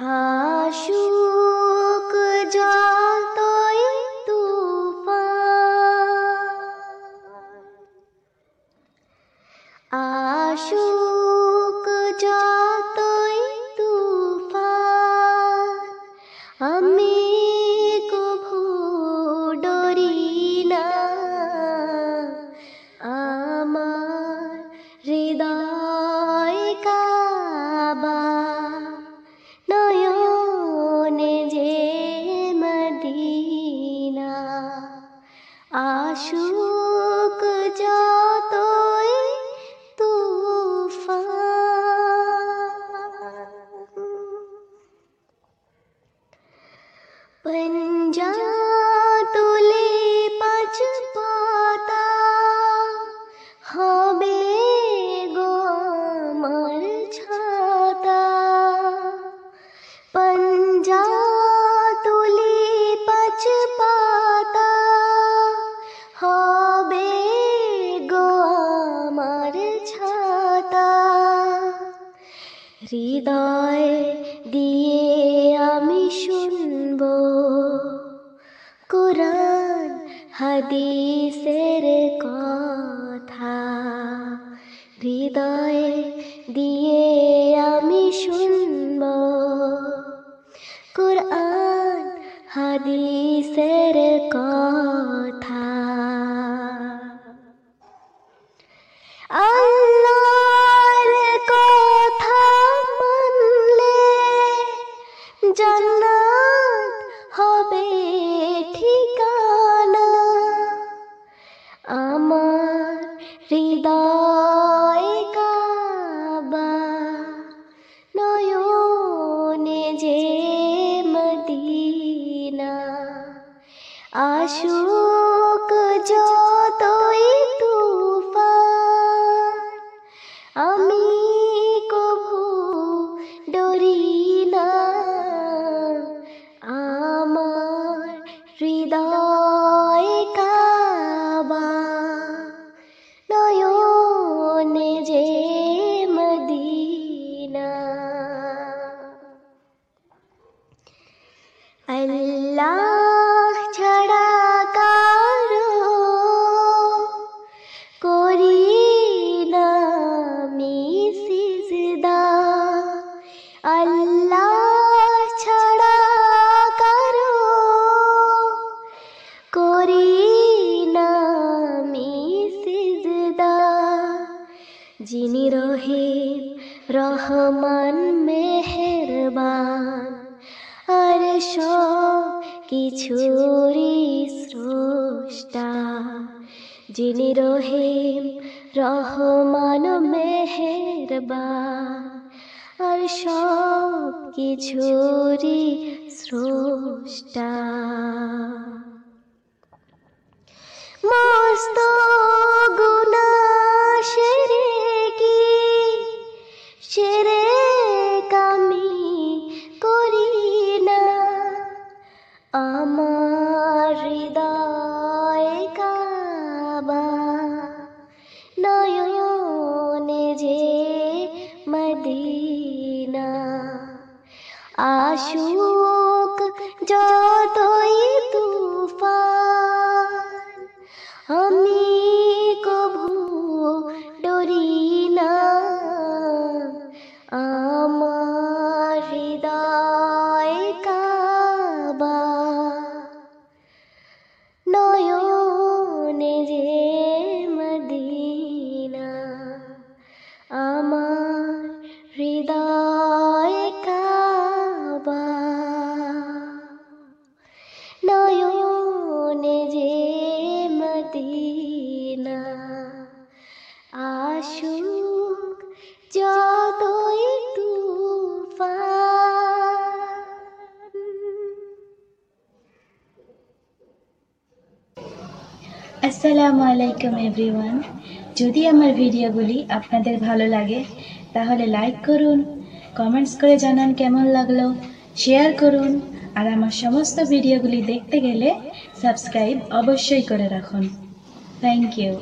আশুক যতই তুফান আশুক আশুক যতই হৃদয় দিয়ে আমি শুনব। কোরআন হাদিসের কথা। হৃদয় দিয়ে আমি শুনব। কোরআন হাদিসের আশুক আল্লাহ ছাড়া কারও করি না সিজদা যিনি রহিম, রহমান, মেহেরবান। আর সব কিছুরই স্রষ্টা। যিনি রহিম, রহমান, মেহেরবান। আর সব কিছুরই স্রষ্টা। আশুক যতই আমি কভু ডরি না। আমার যতই আসসালামু আলাইকুম, এভরিওয়ান। যদি আমার ভিডিওগুলি আপনাদের ভালো লাগে, তাহলে লাইক করুন, কমেন্টস করে জানান কেমন লাগল, শেয়ার করুন, আর আমার সমস্ত ভিডিওগুলি দেখতে গেলে সাবস্ক্রাইব অবশ্যই করে রাখুন। Thank you.